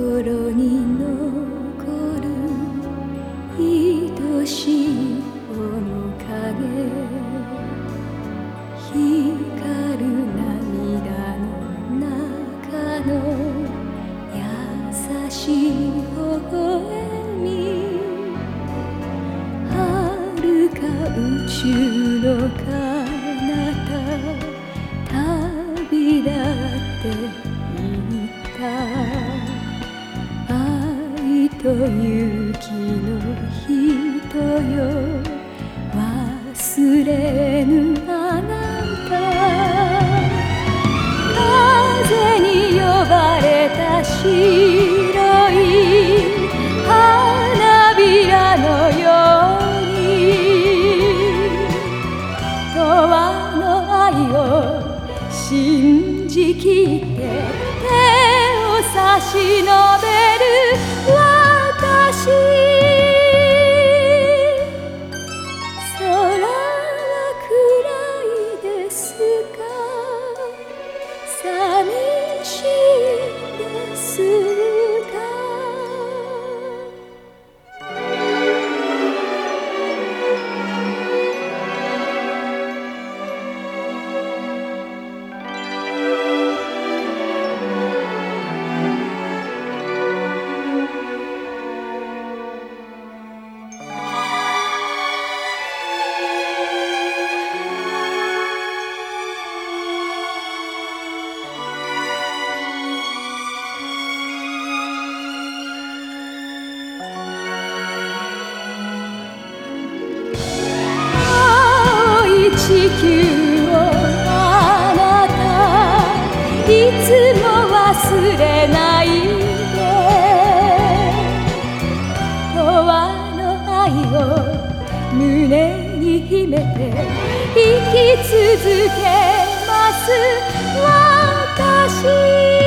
心に残る愛しい面影光る涙の中の優しい微笑み遥か宇宙の影と勇気の人よ忘れぬあなた風に呼ばれた白い花びらのように永遠の愛を信じきって手を差し伸べる。地球をあなたいつも忘れないで永遠の愛を胸に秘めて生き続けます。私